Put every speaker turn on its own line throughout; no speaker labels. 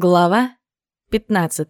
Глава 15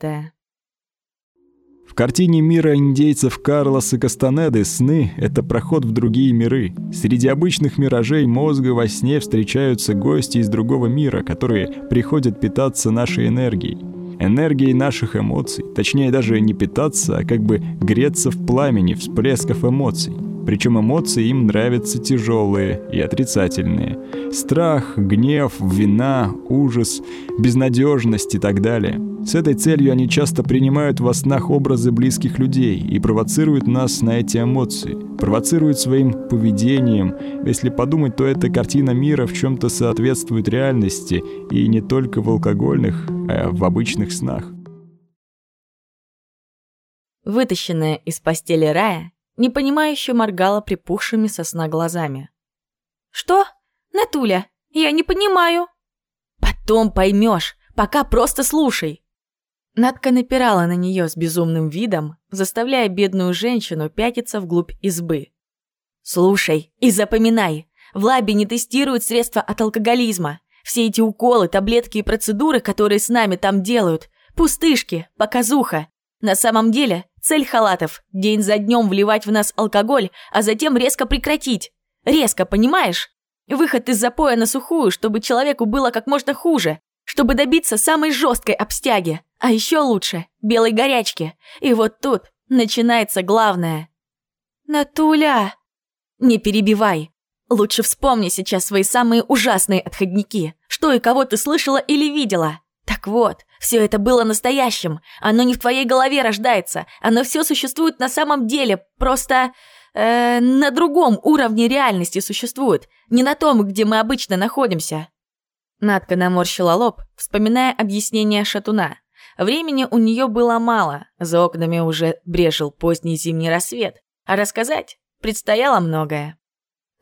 В картине мира индейцев Карлоса Кастанеды сны — это проход в другие миры. Среди обычных миражей мозга во сне встречаются гости из другого мира, которые приходят питаться нашей энергией. Энергией наших эмоций. Точнее, даже не питаться, а как бы греться в пламени всплесков эмоций. Причем эмоции им нравятся тяжелые и отрицательные. Страх, гнев, вина, ужас, безнадежность и так далее. С этой целью они часто принимают во снах образы близких людей и провоцируют нас на эти эмоции. Провоцируют своим поведением. Если подумать, то эта картина мира в чем-то соответствует реальности, и не только в алкогольных, а в обычных снах.
Вытащенная из постели Рая, непонимающе моргала припухшими сосна глазами. «Что? Натуля, я не понимаю!» «Потом поймешь, пока просто слушай!» Надка напирала на нее с безумным видом, заставляя бедную женщину пятиться вглубь избы. «Слушай и запоминай, в лабе не тестируют средства от алкоголизма. Все эти уколы, таблетки и процедуры, которые с нами там делают, пустышки, показуха. На самом деле Цель халатов – день за днем вливать в нас алкоголь, а затем резко прекратить. Резко, понимаешь? Выход из запоя на сухую, чтобы человеку было как можно хуже, чтобы добиться самой жесткой обстяги, а еще лучше – белой горячки. И вот тут начинается главное. «Натуля!» «Не перебивай. Лучше вспомни сейчас свои самые ужасные отходники. Что и кого ты слышала или видела?» Так вот, все это было настоящим. Оно не в твоей голове рождается. Оно все существует на самом деле. Просто э, на другом уровне реальности существует. Не на том, где мы обычно находимся. Надка наморщила лоб, вспоминая объяснение шатуна. Времени у нее было мало. За окнами уже брежил поздний зимний рассвет. А рассказать предстояло многое.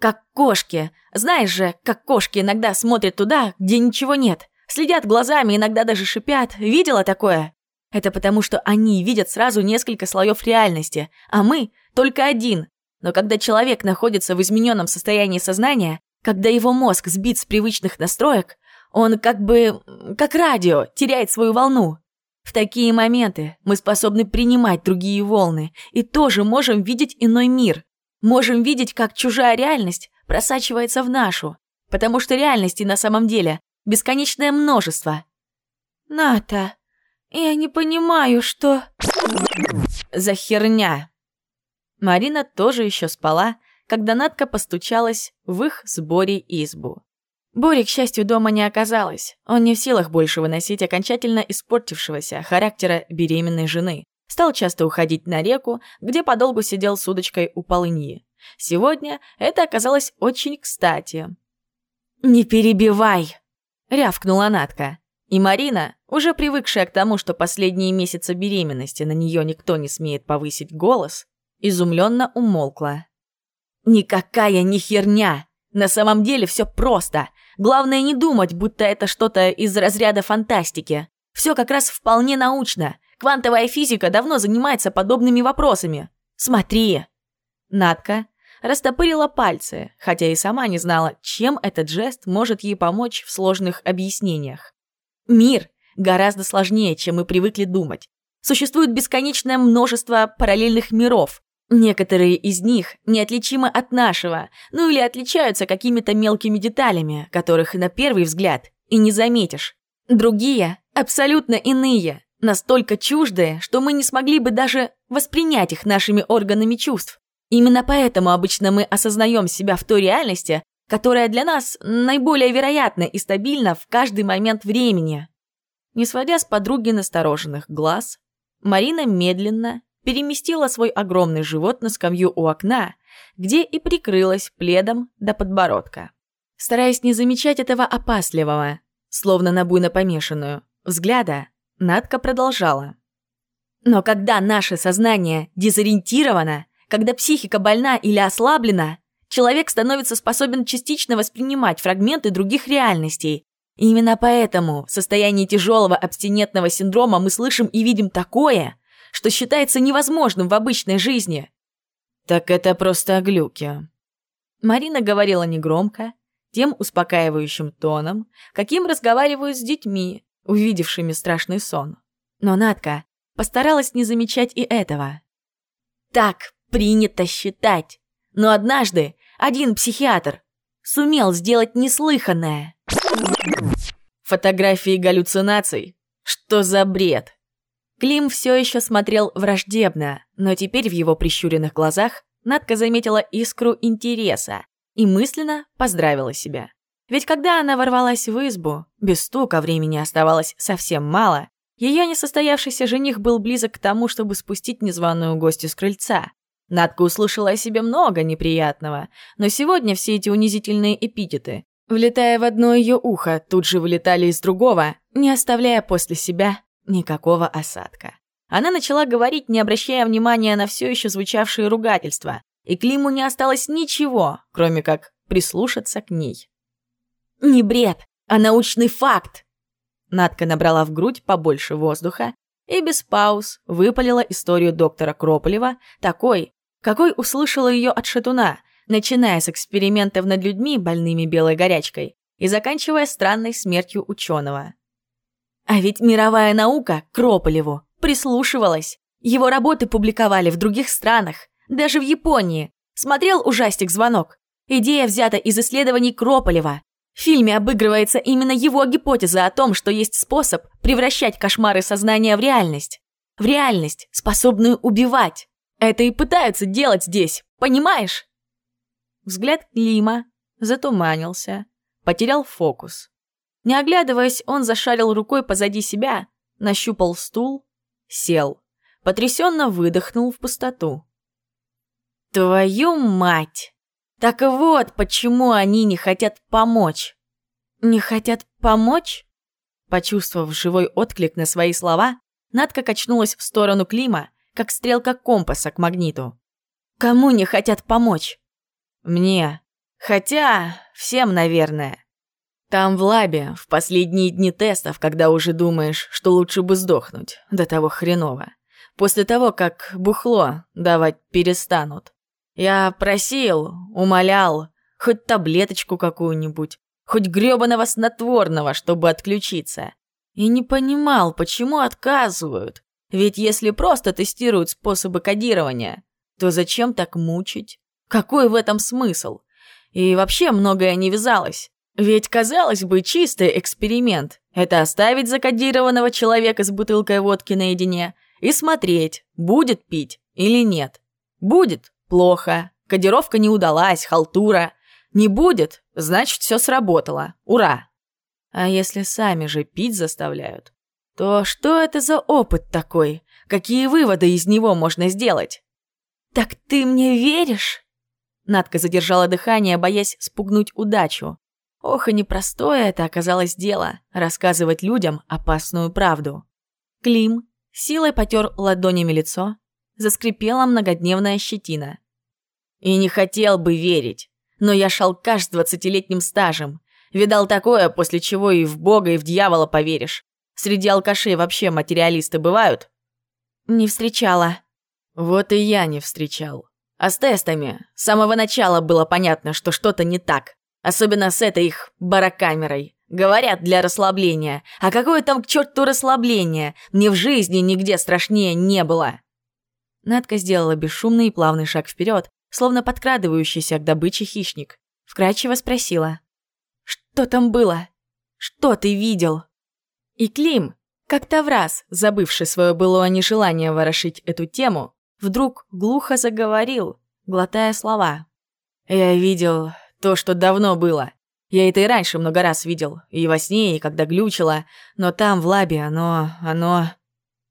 Как кошки. Знаешь же, как кошки иногда смотрят туда, где ничего нет. Следят глазами, иногда даже шипят. Видела такое? Это потому, что они видят сразу несколько слоев реальности, а мы — только один. Но когда человек находится в измененном состоянии сознания, когда его мозг сбит с привычных настроек, он как бы, как радио, теряет свою волну. В такие моменты мы способны принимать другие волны и тоже можем видеть иной мир. Можем видеть, как чужая реальность просачивается в нашу. Потому что реальности на самом деле бесконечное множество. «Ната, я не понимаю, что...» «За херня!» Марина тоже еще спала, когда Натка постучалась в их сборе избу. Бори, к счастью, дома не оказалось. Он не в силах больше выносить окончательно испортившегося характера беременной жены. Стал часто уходить на реку, где подолгу сидел с удочкой у полыньи. Сегодня это оказалось очень кстати. «Не перебивай!» Рявкнула Натка. И Марина, уже привыкшая к тому, что последние месяцы беременности на нее никто не смеет повысить голос, изумленно умолкла. «Никакая не херня! На самом деле все просто. Главное не думать, будто это что-то из разряда фантастики. Все как раз вполне научно. Квантовая физика давно занимается подобными вопросами. Смотри!» Натка растопырила пальцы, хотя и сама не знала, чем этот жест может ей помочь в сложных объяснениях. Мир гораздо сложнее, чем мы привыкли думать. Существует бесконечное множество параллельных миров. Некоторые из них неотличимы от нашего, ну или отличаются какими-то мелкими деталями, которых на первый взгляд и не заметишь. Другие абсолютно иные, настолько чуждые, что мы не смогли бы даже воспринять их нашими органами чувств. Именно поэтому обычно мы осознаем себя в той реальности, которая для нас наиболее вероятна и стабильна в каждый момент времени. Не сводя с подруги настороженных глаз, Марина медленно переместила свой огромный живот на скамью у окна, где и прикрылась пледом до подбородка. Стараясь не замечать этого опасливого, словно на буйно помешанную, взгляда, Надка продолжала. Но когда наше сознание дезориентировано, когда психика больна или ослаблена, человек становится способен частично воспринимать фрагменты других реальностей. И именно поэтому в состоянии тяжелого абстинентного синдрома мы слышим и видим такое, что считается невозможным в обычной жизни. Так это просто глюки. Марина говорила негромко, тем успокаивающим тоном, каким разговаривают с детьми, увидевшими страшный сон. Но Натка постаралась не замечать и этого. Так принято считать. Но однажды один психиатр сумел сделать неслыханное. Фотографии галлюцинаций? Что за бред? Клим все еще смотрел враждебно, но теперь в его прищуренных глазах Надка заметила искру интереса и мысленно поздравила себя. Ведь когда она ворвалась в избу, без стука времени оставалось совсем мало, ее несостоявшийся жених был близок к тому, чтобы спустить незваную гостью с крыльца. Надка услышала о себе много неприятного, но сегодня все эти унизительные эпитеты, влетая в одно ее ухо, тут же вылетали из другого, не оставляя после себя никакого осадка. Она начала говорить, не обращая внимания на все еще звучавшие ругательства, и Климу не осталось ничего, кроме как прислушаться к ней. «Не бред, а научный факт!» Надка набрала в грудь побольше воздуха и без пауз выпалила историю доктора Крополева, такой, какой услышала ее от шатуна, начиная с экспериментов над людьми, больными белой горячкой, и заканчивая странной смертью ученого. А ведь мировая наука Крополеву прислушивалась. Его работы публиковали в других странах, даже в Японии. Смотрел ужастик «Звонок». Идея взята из исследований Крополева. В фильме обыгрывается именно его гипотеза о том, что есть способ превращать кошмары сознания в реальность. В реальность, способную убивать. Это и пытаются делать здесь, понимаешь? Взгляд Клима затуманился, потерял фокус. Не оглядываясь, он зашарил рукой позади себя, нащупал стул, сел, потрясенно выдохнул в пустоту. «Твою мать! Так вот, почему они не хотят помочь!» «Не хотят помочь?» Почувствовав живой отклик на свои слова, Надка качнулась в сторону Клима, как стрелка компаса к магниту. «Кому не хотят помочь?» «Мне. Хотя, всем, наверное. Там в лабе, в последние дни тестов, когда уже думаешь, что лучше бы сдохнуть, до того хреново. После того, как бухло давать перестанут. Я просил, умолял, хоть таблеточку какую-нибудь, хоть грёбаного снотворного, чтобы отключиться. И не понимал, почему отказывают. Ведь если просто тестируют способы кодирования, то зачем так мучить? Какой в этом смысл? И вообще многое не вязалось. Ведь, казалось бы, чистый эксперимент – это оставить закодированного человека с бутылкой водки наедине и смотреть, будет пить или нет. Будет – плохо, кодировка не удалась, халтура. Не будет – значит, все сработало, ура. А если сами же пить заставляют, то что это за опыт такой? Какие выводы из него можно сделать? «Так ты мне веришь?» Надка задержала дыхание, боясь спугнуть удачу. Ох, и непростое это оказалось дело – рассказывать людям опасную правду. Клим силой потер ладонями лицо, заскрипела многодневная щетина. И не хотел бы верить, но я шалкаш с двадцатилетним стажем. Видал такое, после чего и в бога, и в дьявола поверишь. Среди алкашей вообще материалисты бывают? Не встречала. Вот и я не встречал. А с тестами с самого начала было понятно, что что-то не так. Особенно с этой их барокамерой. Говорят, для расслабления. А какое там к черту расслабление? Мне в жизни нигде страшнее не было. Надка сделала бесшумный и плавный шаг вперед, словно подкрадывающийся к добыче хищник. Вкрадчиво спросила. «Что там было? Что ты видел?» И Клим, как-то в раз, забывший свое былое нежелание ворошить эту тему, вдруг глухо заговорил, глотая слова. «Я видел то, что давно было. Я это и раньше много раз видел, и во сне, и когда глючило, но там, в лабе, оно... оно...»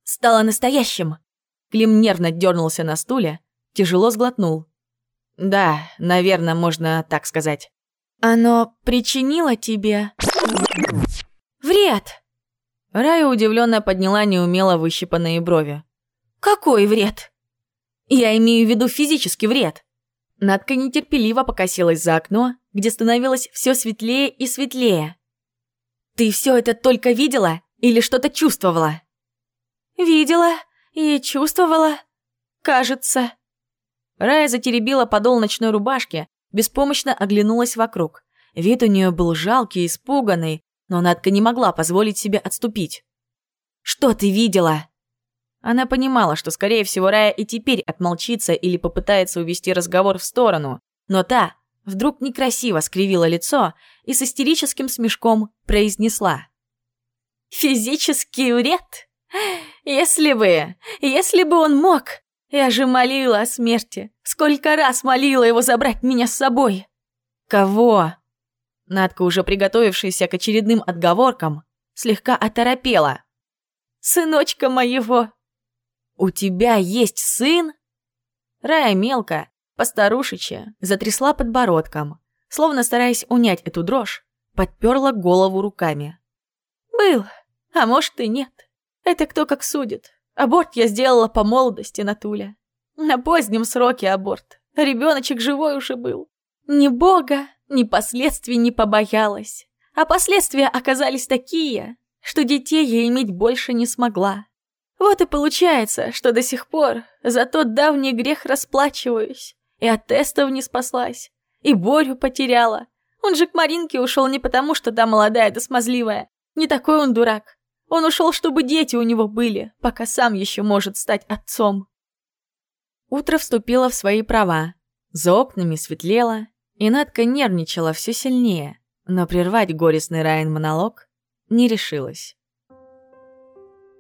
«Стало настоящим!» Клим нервно дернулся на стуле, тяжело сглотнул. «Да, наверное, можно так сказать». «Оно причинило тебе...» «Вред!» Рая удивленно подняла неумело выщипанные брови. «Какой вред?» «Я имею в виду физический вред». Надка нетерпеливо покосилась за окно, где становилось все светлее и светлее. «Ты все это только видела или что-то чувствовала?» «Видела и чувствовала, кажется». Рая затеребила подол ночной рубашки, беспомощно оглянулась вокруг. Вид у нее был жалкий, испуганный, но Надка не могла позволить себе отступить. «Что ты видела?» Она понимала, что, скорее всего, Рая и теперь отмолчится или попытается увести разговор в сторону, но та вдруг некрасиво скривила лицо и с истерическим смешком произнесла. «Физический вред? Если бы, если бы он мог, я же молила о смерти. Сколько раз молила его забрать меня с собой!» «Кого?» Надка, уже приготовившаяся к очередным отговоркам, слегка оторопела. «Сыночка моего!» «У тебя есть сын?» Рая мелко, постарушечья, затрясла подбородком, словно стараясь унять эту дрожь, подперла голову руками. «Был, а может и нет. Это кто как судит. Аборт я сделала по молодости, Натуля. На позднем сроке аборт. Ребеночек живой уже был. Ни бога, ни последствий не побоялась. А последствия оказались такие, что детей я иметь больше не смогла. Вот и получается, что до сих пор за тот давний грех расплачиваюсь. И от тестов не спаслась, и Борю потеряла. Он же к Маринке ушел не потому, что та молодая да смазливая. Не такой он дурак. Он ушел, чтобы дети у него были, пока сам еще может стать отцом. Утро вступило в свои права. За окнами светлело, и Надка нервничала все сильнее, но прервать горестный Райан монолог не решилась.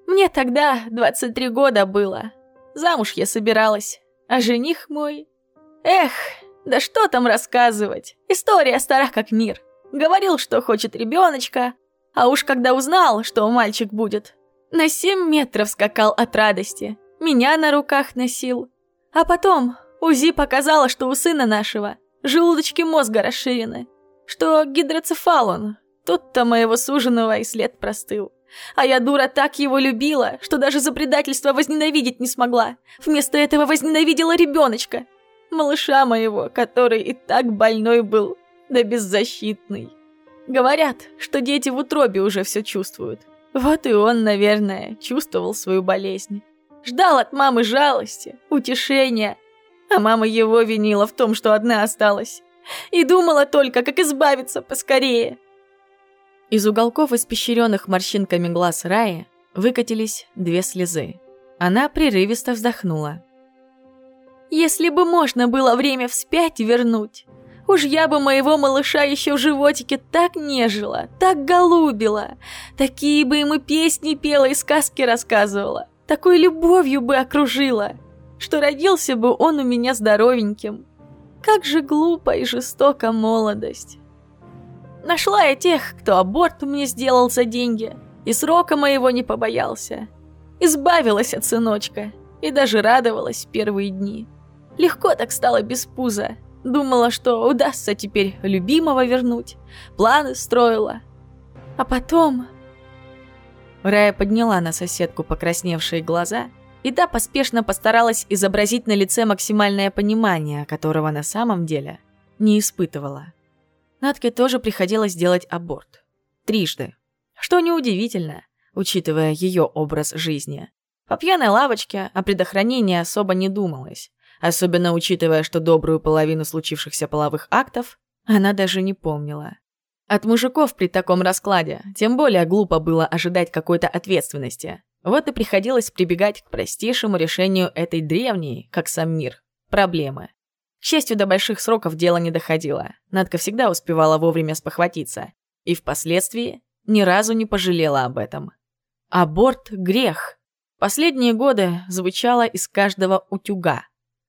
Мне тогда 23 года было. Замуж я собиралась. А жених мой... Эх, да что там рассказывать. История стара как мир. Говорил, что хочет ребеночка, а уж когда узнал, что мальчик будет, на 7 метров скакал от радости. Меня на руках носил. А потом УЗИ показало, что у сына нашего желудочки мозга расширены, что гидроцефал он. Тут-то моего суженого и след простыл. А я, дура, так его любила, что даже за предательство возненавидеть не смогла. Вместо этого возненавидела ребеночка. Малыша моего, который и так больной был, да беззащитный. Говорят, что дети в утробе уже все чувствуют. Вот и он, наверное, чувствовал свою болезнь. Ждал от мамы жалости, утешения. А мама его винила в том, что одна осталась. И думала только, как избавиться поскорее. Из уголков испещренных морщинками глаз Раи выкатились две слезы. Она прерывисто вздохнула. «Если бы можно было время вспять вернуть, уж я бы моего малыша еще в животике так нежила, так голубила, такие бы ему песни пела и сказки рассказывала, такой любовью бы окружила, что родился бы он у меня здоровеньким. Как же глупо и жестока молодость!» Нашла я тех, кто аборт мне сделал за деньги, и срока моего не побоялся. Избавилась от сыночка и даже радовалась первые дни. Легко так стало без пуза. Думала, что удастся теперь любимого вернуть. Планы строила. А потом... Рая подняла на соседку покрасневшие глаза, и та поспешно постаралась изобразить на лице максимальное понимание, которого на самом деле не испытывала. Натке тоже приходилось делать аборт. Трижды. Что неудивительно, учитывая ее образ жизни. По пьяной лавочке о предохранении особо не думалось, особенно учитывая, что добрую половину случившихся половых актов она даже не помнила. От мужиков при таком раскладе тем более глупо было ожидать какой-то ответственности. Вот и приходилось прибегать к простейшему решению этой древней, как сам мир, проблемы. К счастью, до больших сроков дело не доходило. Надка всегда успевала вовремя спохватиться. И впоследствии ни разу не пожалела об этом. Аборт – грех. Последние годы звучало из каждого утюга.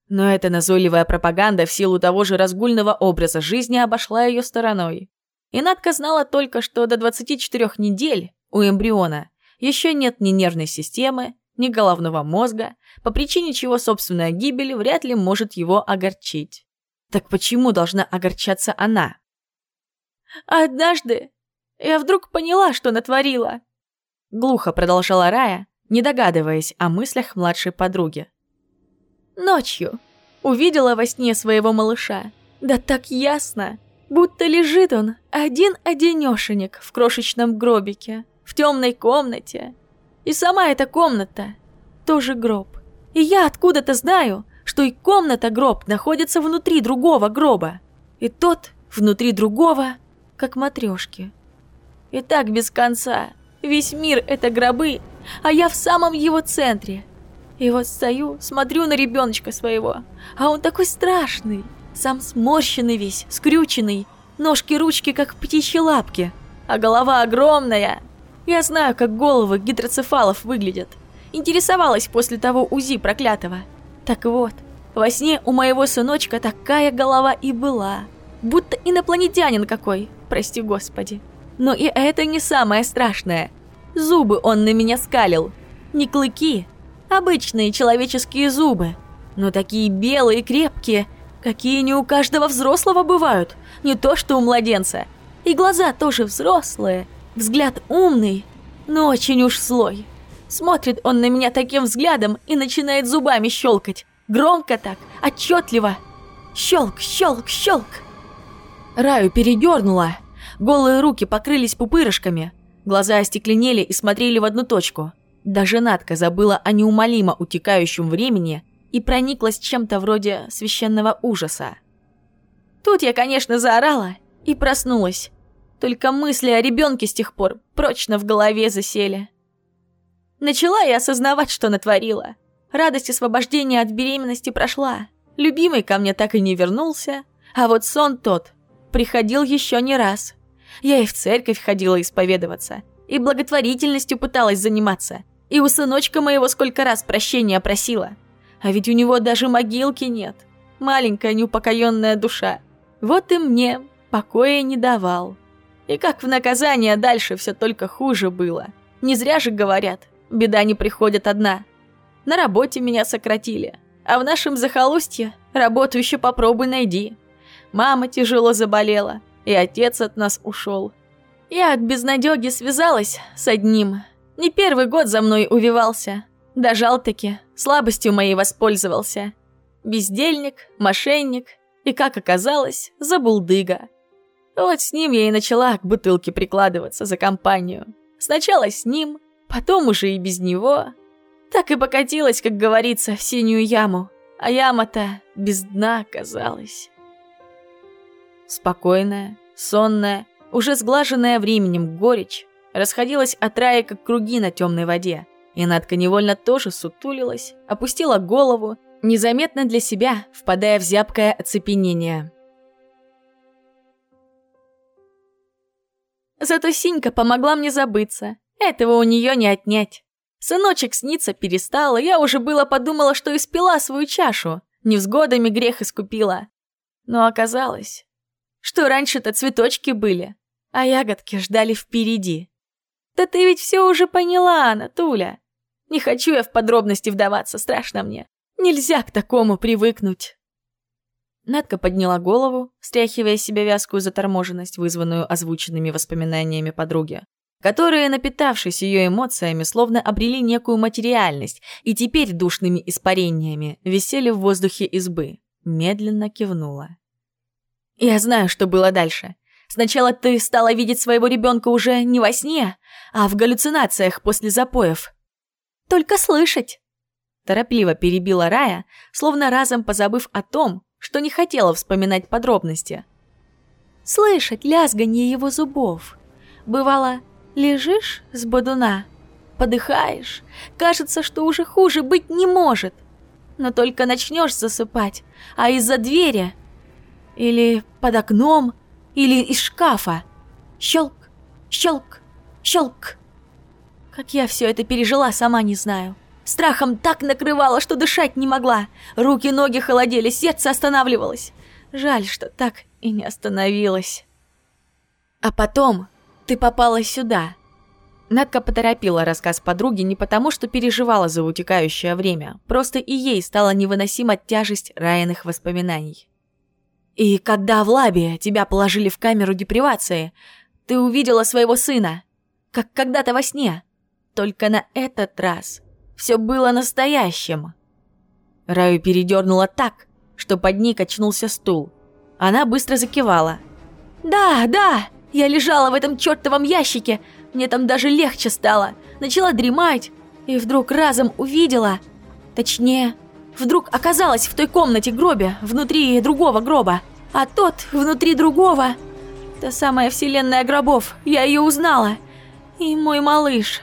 Но эта назойливая пропаганда в силу того же разгульного образа жизни обошла ее стороной. И Надка знала только, что до 24 недель у эмбриона еще нет ни нервной системы, ни головного мозга, по причине чего собственная гибель вряд ли может его огорчить. Так почему должна огорчаться она? «Однажды я вдруг поняла, что натворила», — глухо продолжала Рая, не догадываясь о мыслях младшей подруги. «Ночью увидела во сне своего малыша. Да так ясно, будто лежит он один-одинешенек в крошечном гробике, в темной комнате, и сама эта комната тоже гроб. И я откуда-то знаю, что и комната-гроб находится внутри другого гроба. И тот внутри другого, как матрешки. И так без конца. Весь мир — это гробы, а я в самом его центре. И вот стою, смотрю на ребеночка своего, а он такой страшный, сам сморщенный весь, скрюченный, ножки-ручки как птичьи лапки, а голова огромная. Я знаю, как головы гидроцефалов выглядят. Интересовалась после того УЗИ проклятого. Так вот, во сне у моего сыночка такая голова и была. Будто инопланетянин какой, прости господи. Но и это не самое страшное. Зубы он на меня скалил. Не клыки, обычные человеческие зубы. Но такие белые крепкие, какие не у каждого взрослого бывают. Не то что у младенца. И глаза тоже взрослые, взгляд умный, но очень уж злой. Смотрит он на меня таким взглядом и начинает зубами щелкать. Громко так, отчетливо. Щелк, щелк, щелк. Раю передернула. Голые руки покрылись пупырышками. Глаза остекленели и смотрели в одну точку. Даже Надка забыла о неумолимо утекающем времени и прониклась чем-то вроде священного ужаса. Тут я, конечно, заорала и проснулась. Только мысли о ребенке с тех пор прочно в голове засели. Начала я осознавать, что натворила. Радость освобождения от беременности прошла. Любимый ко мне так и не вернулся, а вот сон тот приходил еще не раз. Я и в церковь ходила исповедоваться, и благотворительностью пыталась заниматься, и у сыночка моего сколько раз прощения просила. А ведь у него даже могилки нет. Маленькая неупокоенная душа. Вот и мне покоя не давал. И как в наказание дальше все только хуже было. Не зря же говорят, беда не приходит одна. На работе меня сократили, а в нашем захолустье работу еще попробуй найди. Мама тяжело заболела, и отец от нас ушел. Я от безнадеги связалась с одним. Не первый год за мной увивался. Дожал-таки, слабостью моей воспользовался. Бездельник, мошенник и, как оказалось, забулдыга. Вот с ним я и начала к бутылке прикладываться за компанию. Сначала с ним, потом уже и без него. Так и покатилась, как говорится, в синюю яму. А яма-то без дна оказалась. Спокойная, сонная, уже сглаженная временем горечь расходилась от рая, как круги на темной воде. И Надка невольно тоже сутулилась, опустила голову, незаметно для себя, впадая в зябкое оцепенение. Зато Синька помогла мне забыться. Этого у нее не отнять. Сыночек снится перестал, и я уже было подумала, что испила свою чашу. Невзгодами грех искупила. Но оказалось, что раньше-то цветочки были, а ягодки ждали впереди. Да ты ведь все уже поняла, Анатуля. Не хочу я в подробности вдаваться, страшно мне. Нельзя к такому привыкнуть. Надка подняла голову, стряхивая с себя вязкую заторможенность, вызванную озвученными воспоминаниями подруги, которые, напитавшись ее эмоциями, словно обрели некую материальность и теперь душными испарениями висели в воздухе избы. Медленно кивнула. Я знаю, что было дальше. Сначала ты стала видеть своего ребенка уже не во сне, а в галлюцинациях после запоев. Только слышать. Торопливо перебила Рая, словно разом позабыв о том, что не хотела вспоминать подробности. Слышать лязганье его зубов. Бывало, лежишь с бодуна, подыхаешь, кажется, что уже хуже быть не может. Но только начнешь засыпать, а из-за двери или под окном, или из шкафа. Щелк, щелк, щелк. Как я все это пережила, сама не знаю. Страхом так накрывало, что дышать не могла. Руки-ноги холодели, сердце останавливалось. Жаль, что так и не остановилось. А потом ты попала сюда. Надка поторопила рассказ подруги не потому, что переживала за утекающее время, просто и ей стала невыносима тяжесть райных воспоминаний. И когда в лабе тебя положили в камеру депривации, ты увидела своего сына, как когда-то во сне. Только на этот раз все было настоящим. Раю передернула так, что под ней качнулся стул. Она быстро закивала. «Да, да, я лежала в этом чертовом ящике, мне там даже легче стало. Начала дремать, и вдруг разом увидела, точнее, вдруг оказалась в той комнате гробе, внутри другого гроба, а тот внутри другого. Та самая вселенная гробов, я ее узнала. И мой малыш,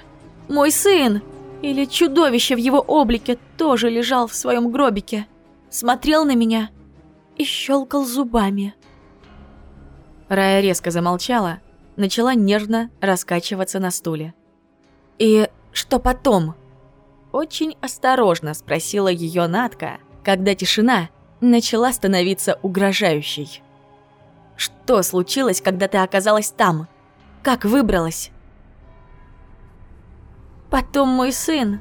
мой сын, или чудовище в его облике тоже лежал в своем гробике, смотрел на меня и щелкал зубами. Рая резко замолчала, начала нежно раскачиваться на стуле. «И что потом?» Очень осторожно спросила ее Натка, когда тишина начала становиться угрожающей. «Что случилось, когда ты оказалась там? Как выбралась?» Потом мой сын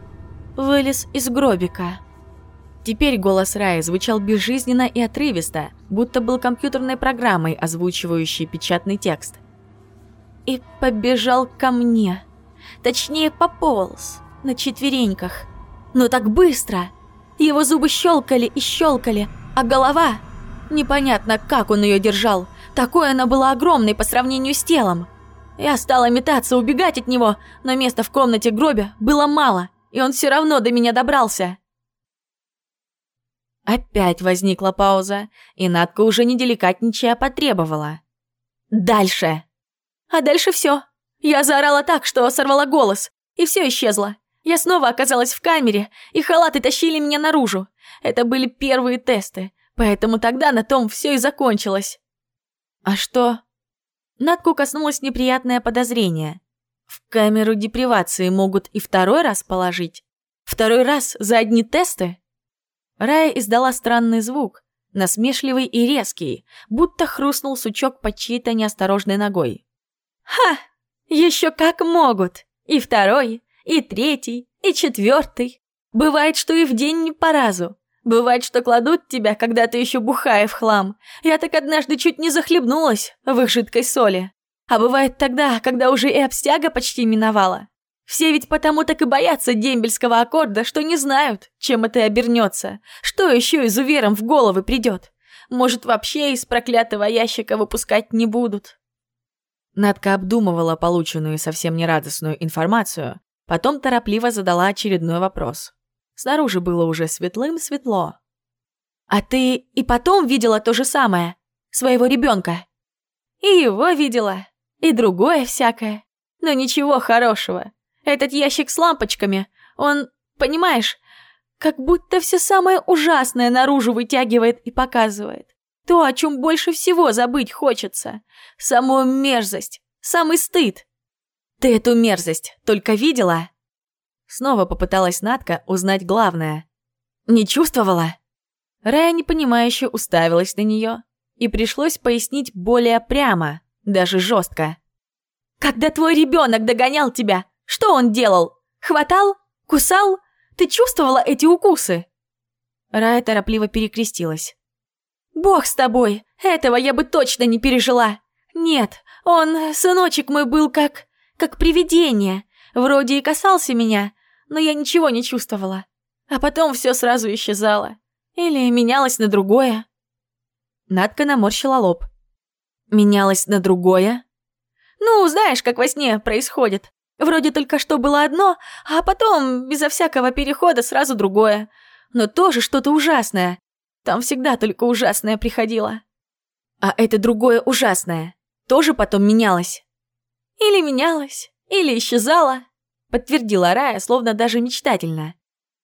вылез из гробика. Теперь голос Раи звучал безжизненно и отрывисто, будто был компьютерной программой, озвучивающей печатный текст. И побежал ко мне. Точнее, пополз на четвереньках. Но так быстро. Его зубы щелкали и щелкали, а голова... Непонятно, как он ее держал. Такой она была огромной по сравнению с телом. Я стала метаться, убегать от него, но места в комнате гробе было мало, и он все равно до меня добрался. Опять возникла пауза, и Надка уже не деликатничая потребовала. «Дальше!» А дальше все. Я заорала так, что сорвала голос, и все исчезло. Я снова оказалась в камере, и халаты тащили меня наружу. Это были первые тесты, поэтому тогда на том все и закончилось. А что? Надку коснулось неприятное подозрение. В камеру депривации могут и второй раз положить? Второй раз за одни тесты? Рая издала странный звук, насмешливый и резкий, будто хрустнул сучок под чьей-то неосторожной ногой. «Ха! Еще как могут! И второй, и третий, и четвертый. Бывает, что и в день не по разу. Бывает, что кладут тебя, когда ты еще бухая в хлам. Я так однажды чуть не захлебнулась в их жидкой соли. А бывает тогда, когда уже и обстяга почти миновала. Все ведь потому так и боятся дембельского аккорда, что не знают, чем это обернется. Что еще изуверам в головы придет? Может, вообще из проклятого ящика выпускать не будут? Надка обдумывала полученную совсем нерадостную информацию, Потом торопливо задала очередной вопрос. Снаружи было уже светлым-светло. «А ты и потом видела то же самое? Своего ребенка?» «И его видела, и другое всякое. Но ничего хорошего. Этот ящик с лампочками, он, понимаешь, как будто все самое ужасное наружу вытягивает и показывает. То, о чем больше всего забыть хочется. Самую мерзость, самый стыд. «Ты эту мерзость только видела?» Снова попыталась Натка узнать главное. «Не чувствовала?» Рая непонимающе уставилась на нее, и пришлось пояснить более прямо, даже жестко. «Когда твой ребенок догонял тебя, что он делал? Хватал? Кусал? Ты чувствовала эти укусы?» Рая торопливо перекрестилась. «Бог с тобой! Этого я бы точно не пережила! Нет, он, сыночек мой, был как как привидение. Вроде и касался меня, но я ничего не чувствовала. А потом все сразу исчезало. Или менялось на другое. Надка наморщила лоб. Менялось на другое? Ну, знаешь, как во сне происходит. Вроде только что было одно, а потом, безо всякого перехода, сразу другое. Но тоже что-то ужасное. Там всегда только ужасное приходило. А это другое ужасное тоже потом менялось? Или менялась, или исчезала, подтвердила Рая, словно даже мечтательно.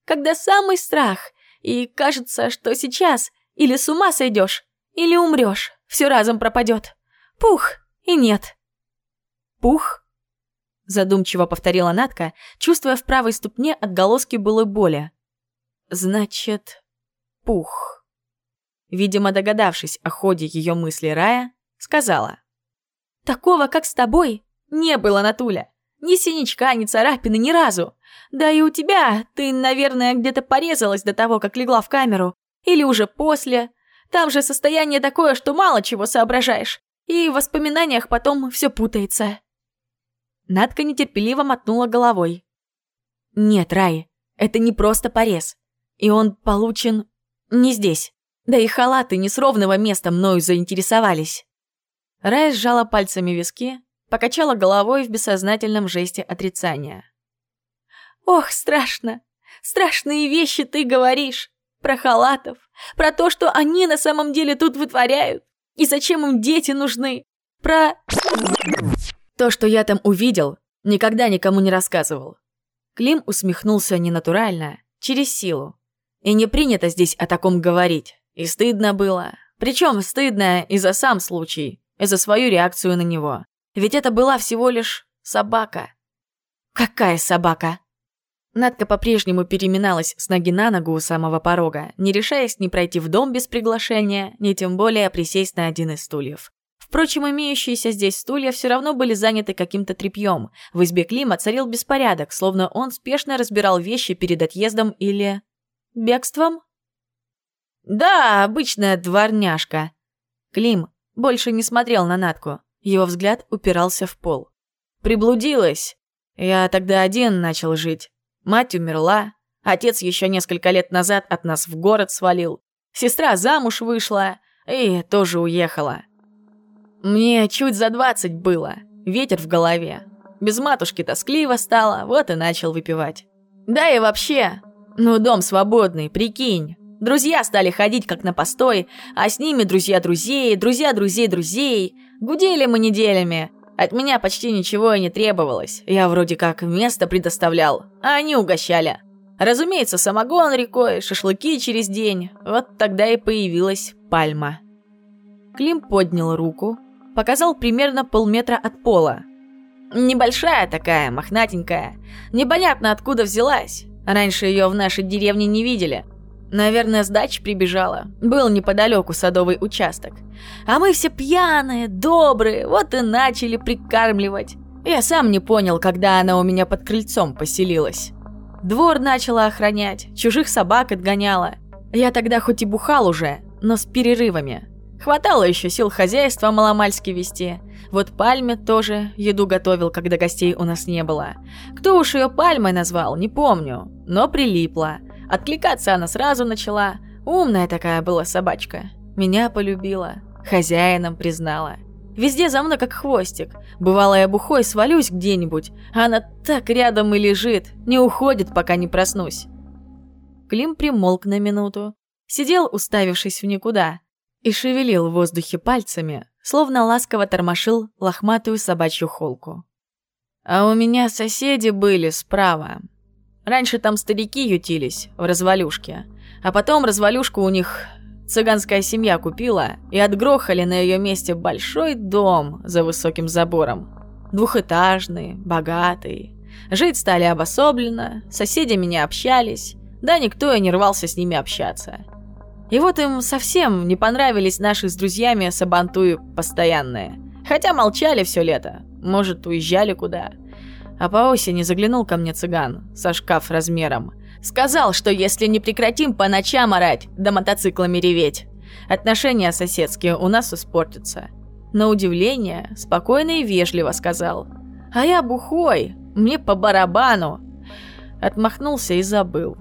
Когда самый страх, и кажется, что сейчас или с ума сойдешь, или умрешь, все разом пропадет. Пух и нет. Пух? Задумчиво повторила Натка, чувствуя в правой ступне отголоски былой боли. Значит, пух. Видимо, догадавшись о ходе ее мысли Рая, сказала. «Такого, как с тобой, не было, Натуля. Ни синячка, ни царапины, ни разу. Да и у тебя, ты, наверное, где-то порезалась до того, как легла в камеру. Или уже после. Там же состояние такое, что мало чего соображаешь. И в воспоминаниях потом все путается. Надка нетерпеливо мотнула головой. Нет, Рай, это не просто порез. И он получен не здесь. Да и халаты не с ровного места мною заинтересовались. Рая сжала пальцами виски, Покачала головой в бессознательном жесте отрицания. «Ох, страшно! Страшные вещи ты говоришь! Про халатов, про то, что они на самом деле тут вытворяют, и зачем им дети нужны. про... То, что я там увидел, никогда никому не рассказывал. Клим усмехнулся ненатурально, через силу. И не принято здесь о таком говорить. И стыдно было. Причем стыдно и за сам случай, и за свою реакцию на него. Ведь это была всего лишь собака. Какая собака? Надка по-прежнему переминалась с ноги на ногу у самого порога, не решаясь ни пройти в дом без приглашения, ни тем более присесть на один из стульев. Впрочем, имеющиеся здесь стулья все равно были заняты каким-то тряпьем. В избе Клима царил беспорядок, словно он спешно разбирал вещи перед отъездом или... бегством? Да, обычная дворняжка. Клим больше не смотрел на Натку. Его взгляд упирался в пол. Приблудилась. Я тогда один начал жить. Мать умерла. Отец еще несколько лет назад от нас в город свалил. Сестра замуж вышла и тоже уехала. Мне чуть за двадцать было, ветер в голове. Без матушки тоскливо стало, вот и начал выпивать. Да и вообще, ну дом свободный, прикинь. Друзья стали ходить как на постой, а с ними друзья друзей, друзья друзей друзей. Гудели мы неделями. От меня почти ничего и не требовалось. Я вроде как место предоставлял, а они угощали. Разумеется, самогон рекой, шашлыки через день. Вот тогда и появилась пальма. Клим поднял руку, показал примерно полметра от пола. Небольшая такая, мохнатенькая. Непонятно откуда взялась. Раньше ее в нашей деревне не видели. Наверное, с дач прибежала. Был неподалеку садовый участок. А мы все пьяные, добрые, вот и начали прикармливать. Я сам не понял, когда она у меня под крыльцом поселилась. Двор начала охранять, чужих собак отгоняла. Я тогда хоть и бухал уже, но с перерывами. Хватало еще сил хозяйства маломальски вести. Вот Пальме тоже еду готовил, когда гостей у нас не было. Кто уж ее Пальмой назвал, не помню, но прилипла. Откликаться она сразу начала. Умная такая была собачка. Меня полюбила, хозяином признала. Везде за мной как хвостик. Бывало, я бухой свалюсь где-нибудь, а она так рядом и лежит, не уходит, пока не проснусь. Клим примолк на минуту. Сидел, уставившись в никуда, и шевелил в воздухе пальцами, словно ласково тормошил лохматую собачью холку. А у меня соседи были справа. Раньше там старики ютились, в развалюшке. А потом развалюшку у них цыганская семья купила и отгрохали на ее месте большой дом за высоким забором. Двухэтажный, богатый. Жить стали обособленно, соседи меня общались, да никто и не рвался с ними общаться. И вот им совсем не понравились наши с друзьями сабантуи постоянные. Хотя молчали все лето, может, уезжали куда. А по осени заглянул ко мне цыган со шкаф размером. Сказал, что если не прекратим по ночам орать, да мотоциклами реветь, отношения соседские у нас испортятся. На удивление, спокойно и вежливо сказал. А я бухой, мне по барабану. Отмахнулся и забыл.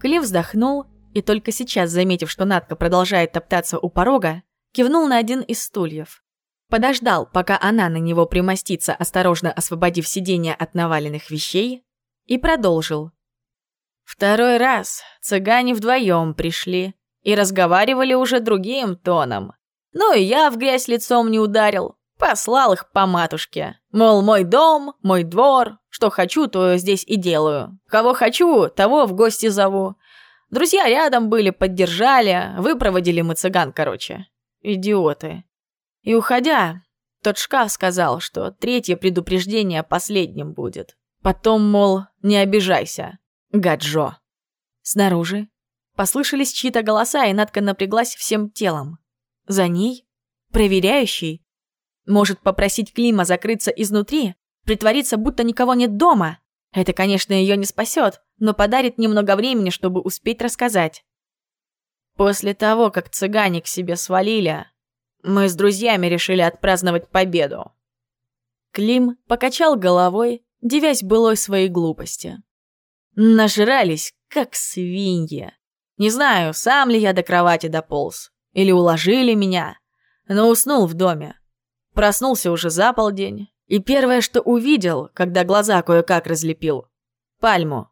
Клим вздохнул и только сейчас, заметив, что Надка продолжает топтаться у порога, кивнул на один из стульев. Подождал, пока она на него примостится, осторожно освободив сиденье от наваленных вещей, и продолжил. Второй раз цыгане вдвоем пришли и разговаривали уже другим тоном. Ну и я в грязь лицом не ударил, послал их по матушке. Мол, мой дом, мой двор, что хочу, то здесь и делаю. Кого хочу, того в гости зову. Друзья рядом были, поддержали, выпроводили мы цыган, короче. Идиоты. И уходя, тот шкаф сказал, что третье предупреждение последним будет. Потом, мол, не обижайся, гаджо. Снаружи послышались чьи-то голоса, и Надка напряглась всем телом. За ней? Проверяющий? Может попросить Клима закрыться изнутри? Притвориться, будто никого нет дома? Это, конечно, ее не спасет, но подарит немного времени, чтобы успеть рассказать. После того, как цыгане к себе свалили, мы с друзьями решили отпраздновать победу. Клим покачал головой, девясь былой своей глупости. Нажрались, как свиньи. Не знаю, сам ли я до кровати дополз, или уложили меня, но уснул в доме. Проснулся уже за полдень, и первое, что увидел, когда глаза кое-как разлепил — пальму.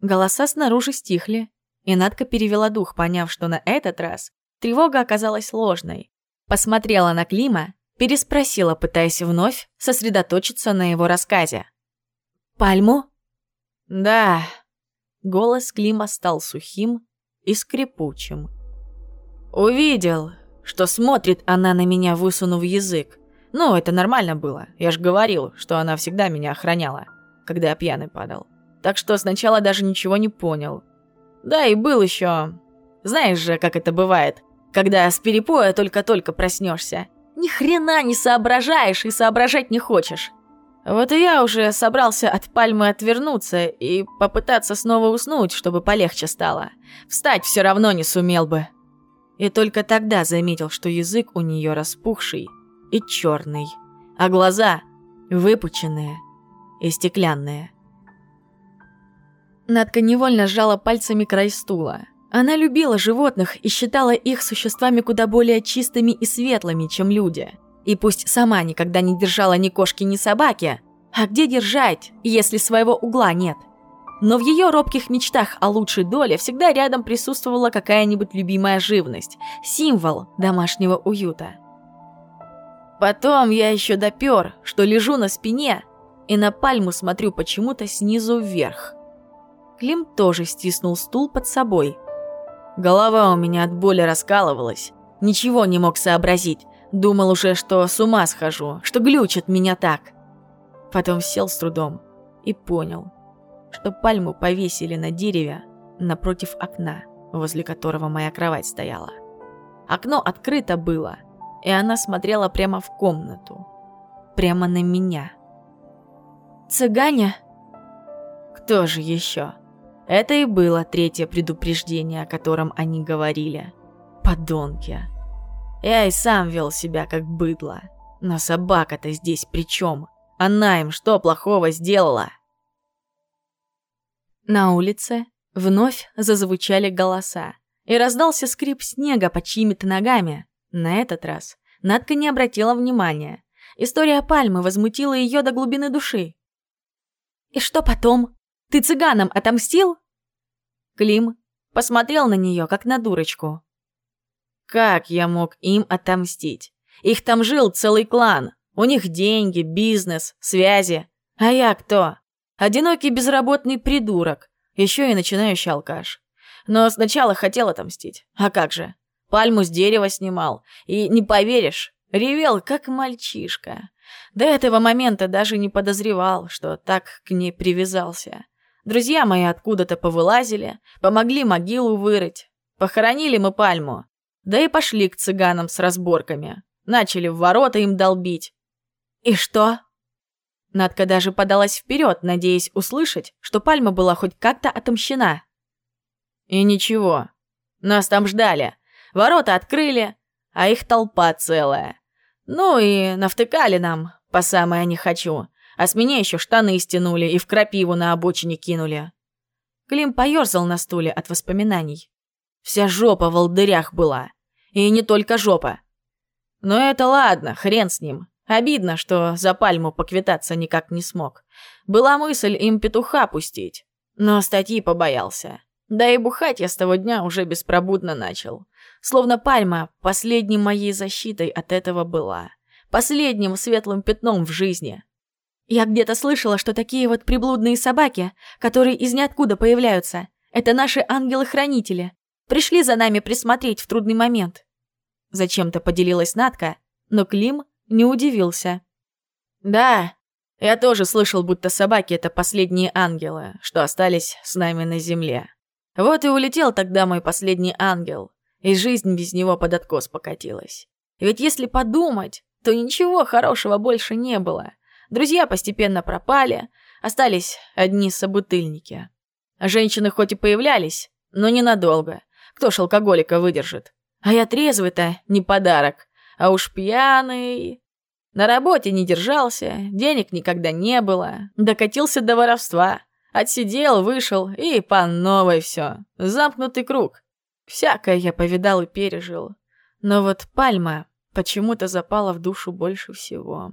Голоса снаружи стихли, и Надка перевела дух, поняв, что на этот раз тревога оказалась ложной. Посмотрела на Клима, переспросила, пытаясь вновь сосредоточиться на его рассказе. «Пальму?» «Да». Голос Клима стал сухим и скрипучим. «Увидел, что смотрит она на меня, высунув язык. Ну, это нормально было. Я же говорил, что она всегда меня охраняла, когда я пьяный падал. Так что сначала даже ничего не понял. Да, и был еще. Знаешь же, как это бывает, когда с перепоя только-только проснешься. Ни хрена не соображаешь и соображать не хочешь. Вот и я уже собрался от пальмы отвернуться и попытаться снова уснуть, чтобы полегче стало. Встать все равно не сумел бы. И только тогда заметил, что язык у нее распухший и черный, а глаза выпученные и стеклянные. Надка невольно сжала пальцами край стула. Она любила животных и считала их существами куда более чистыми и светлыми, чем люди. И пусть сама никогда не держала ни кошки, ни собаки, а где держать, если своего угла нет? Но в ее робких мечтах о лучшей доле всегда рядом присутствовала какая-нибудь любимая живность, символ домашнего уюта. Потом я еще допер, что лежу на спине и на пальму смотрю почему-то снизу вверх. Клим тоже стиснул стул под собой. Голова у меня от боли раскалывалась, ничего не мог сообразить, думал уже, что с ума схожу, что глючит меня так. Потом сел с трудом и понял, что пальму повесили на дереве напротив окна, возле которого моя кровать стояла. Окно открыто было – и она смотрела прямо в комнату. Прямо на меня. «Цыганя?» «Кто же еще?» Это и было третье предупреждение, о котором они говорили. Подонки. Я и сам вел себя как быдло. Но собака-то здесь при чем? Она им что плохого сделала? На улице вновь зазвучали голоса, и раздался скрип снега под чьими-то ногами. На этот раз Надка не обратила внимания. История пальмы возмутила ее до глубины души. «И что потом? Ты цыганам отомстил?» Клим посмотрел на нее, как на дурочку. «Как я мог им отомстить? Их там жил целый клан. У них деньги, бизнес, связи. А я кто? Одинокий безработный придурок. Еще и начинающий алкаш. Но сначала хотел отомстить. А как же? Пальму с дерева снимал. И, не поверишь, ревел, как мальчишка. До этого момента даже не подозревал, что так к ней привязался. Друзья мои откуда-то повылазили, помогли могилу вырыть. Похоронили мы пальму. Да и пошли к цыганам с разборками. Начали в ворота им долбить. И что? Надка даже подалась вперед, надеясь услышать, что пальма была хоть как-то отомщена. И ничего. Нас там ждали. Ворота открыли, а их толпа целая. Ну и навтыкали нам, по самое не хочу. А с меня еще штаны стянули и в крапиву на обочине кинули. Клим поерзал на стуле от воспоминаний. Вся жопа в волдырях была. И не только жопа. Но это ладно, хрен с ним. Обидно, что за пальму поквитаться никак не смог. Была мысль им петуха пустить. Но статьи побоялся. Да и бухать я с того дня уже беспробудно начал. Словно пальма последней моей защитой от этого была. Последним светлым пятном в жизни. Я где-то слышала, что такие вот приблудные собаки, которые из ниоткуда появляются, это наши ангелы-хранители. Пришли за нами присмотреть в трудный момент. Зачем-то поделилась Натка, но Клим не удивился. Да, я тоже слышал, будто собаки — это последние ангелы, что остались с нами на земле. Вот и улетел тогда мой последний ангел и жизнь без него под откос покатилась. Ведь если подумать, то ничего хорошего больше не было. Друзья постепенно пропали, остались одни собутыльники. Женщины хоть и появлялись, но ненадолго. Кто ж алкоголика выдержит? А я трезвый-то не подарок, а уж пьяный... На работе не держался, денег никогда не было, докатился до воровства. Отсидел, вышел и по новой все. Замкнутый круг. Всякое я повидал и пережил. Но вот пальма почему-то запала в душу больше всего.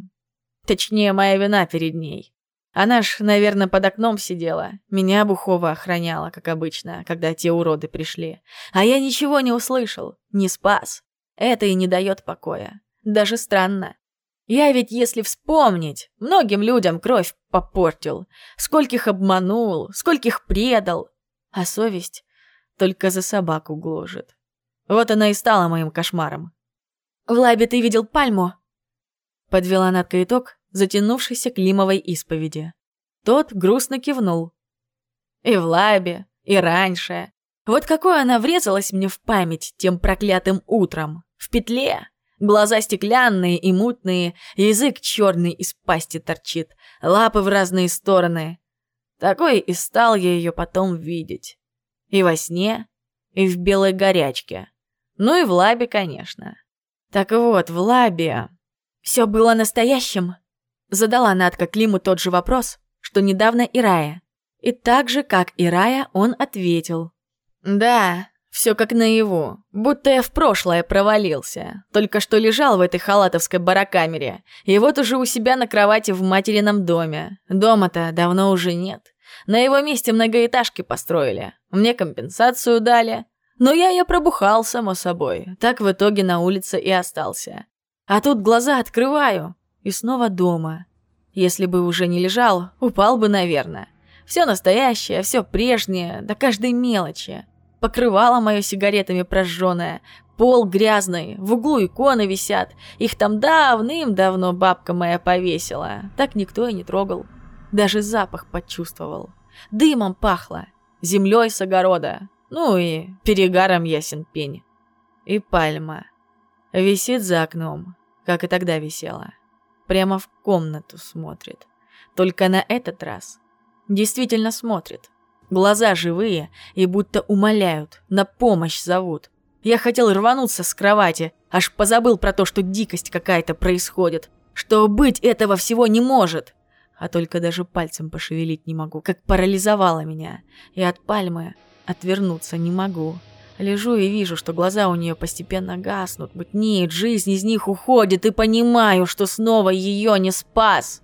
Точнее, моя вина перед ней. Она ж, наверное, под окном сидела. Меня Бухова охраняла, как обычно, когда те уроды пришли. А я ничего не услышал, не спас. Это и не дает покоя. Даже странно. Я ведь, если вспомнить, многим людям кровь попортил, скольких обманул, скольких предал, а совесть только за собаку гложет. Вот она и стала моим кошмаром. «В лабе ты видел пальму?» Подвела Надка итог затянувшейся Климовой исповеди. Тот грустно кивнул. «И в лабе, и раньше. Вот какой она врезалась мне в память тем проклятым утром. В петле. Глаза стеклянные и мутные, язык черный из пасти торчит, лапы в разные стороны. Такой и стал я ее потом видеть. И во сне, и в белой горячке. Ну и в лабе, конечно. Так вот, в лабе... Все было настоящим? Задала Надка Климу тот же вопрос, что недавно и Рая. И так же, как и Рая, он ответил. «Да, все как наяву, будто я в прошлое провалился. Только что лежал в этой халатовской барокамере, и вот уже у себя на кровати в материном доме. Дома-то давно уже нет. На его месте многоэтажки построили. Мне компенсацию дали. Но я ее пробухал, само собой. Так в итоге на улице и остался. А тут глаза открываю, и снова дома. Если бы уже не лежал, упал бы, наверное. Все настоящее, все прежнее, до каждой мелочи. Покрывало мое сигаретами прожженное, пол грязный, в углу иконы висят. Их там давным-давно бабка моя повесила. Так никто и не трогал. Даже запах почувствовал. Дымом пахло, землей с огорода, ну и перегаром ясен пень. И пальма. Висит за окном, как и тогда висела. Прямо в комнату смотрит. Только на этот раз действительно смотрит. Глаза живые и будто умоляют, на помощь зовут. Я хотел рвануться с кровати, аж позабыл про то, что дикость какая-то происходит, что быть этого всего не может. А только даже пальцем пошевелить не могу, как парализовало меня. И от пальмы отвернуться не могу. Лежу и вижу, что глаза у нее постепенно гаснут, мутнеют, жизнь из них уходит, и понимаю, что снова ее не спас.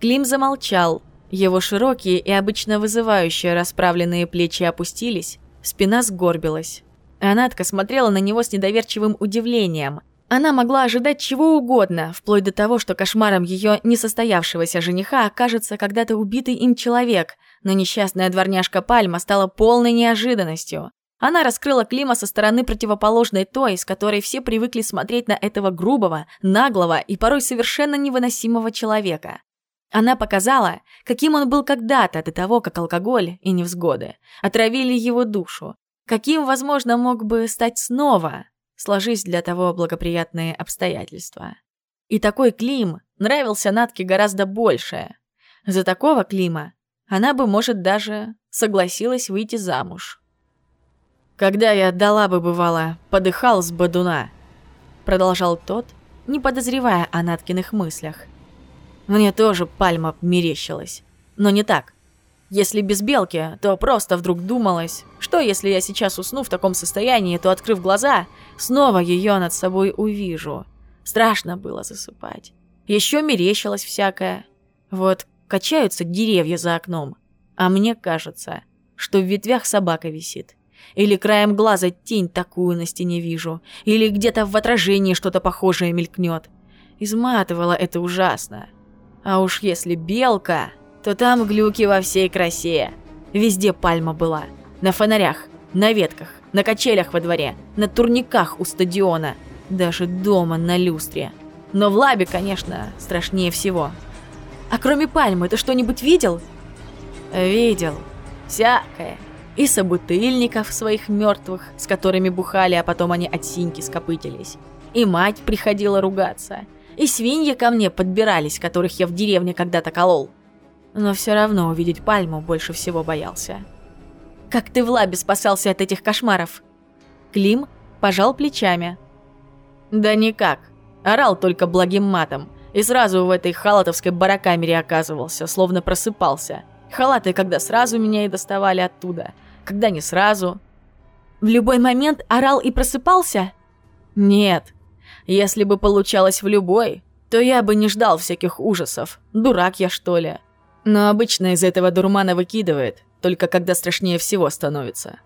Клим замолчал, его широкие и обычно вызывающие расправленные плечи опустились, спина сгорбилась. Анатка смотрела на него с недоверчивым удивлением. Она могла ожидать чего угодно, вплоть до того, что кошмаром ее несостоявшегося жениха окажется когда-то убитый им человек, но несчастная дворняжка Пальма стала полной неожиданностью. Она раскрыла Клима со стороны противоположной той, с которой все привыкли смотреть на этого грубого, наглого и порой совершенно невыносимого человека. Она показала, каким он был когда-то до того, как алкоголь и невзгоды отравили его душу, каким, возможно, мог бы стать снова, сложись для того благоприятные обстоятельства. И такой Клим нравился Натке гораздо больше. За такого Клима она бы, может, даже согласилась выйти замуж. «Когда я отдала бы, бывало, подыхал с бодуна», продолжал тот, не подозревая о Наткиных мыслях – мне тоже пальма мерещилась. Но не так. Если без белки, то просто вдруг думалось, что если я сейчас усну в таком состоянии, то, открыв глаза, снова ее над собой увижу. Страшно было засыпать. Еще мерещилось всякое. Вот качаются деревья за окном, а мне кажется, что в ветвях собака висит. Или краем глаза тень такую на стене вижу, или где-то в отражении что-то похожее мелькнет. Изматывало это ужасно. А уж если белка, то там глюки во всей красе. Везде пальма была. На фонарях, на ветках, на качелях во дворе, на турниках у стадиона, даже дома на люстре. Но в лабе, конечно, страшнее всего. А кроме пальмы, ты что-нибудь видел? Видел. Всякое. И собутыльников своих мертвых, с которыми бухали, а потом они от синьки скопытились. И мать приходила ругаться. И свиньи ко мне подбирались, которых я в деревне когда-то колол. Но все равно увидеть пальму больше всего боялся. «Как ты в лабе спасался от этих кошмаров?» Клим пожал плечами. «Да никак. Орал только благим матом. И сразу в этой халатовской барокамере оказывался, словно просыпался. Халаты, когда сразу меня и доставали оттуда, когда не сразу. В любой момент орал и просыпался? Нет, если бы получалось в любой, то я бы не ждал всяких ужасов. Дурак я, что ли? Но обычно из этого дурмана выкидывает, только когда страшнее всего становится.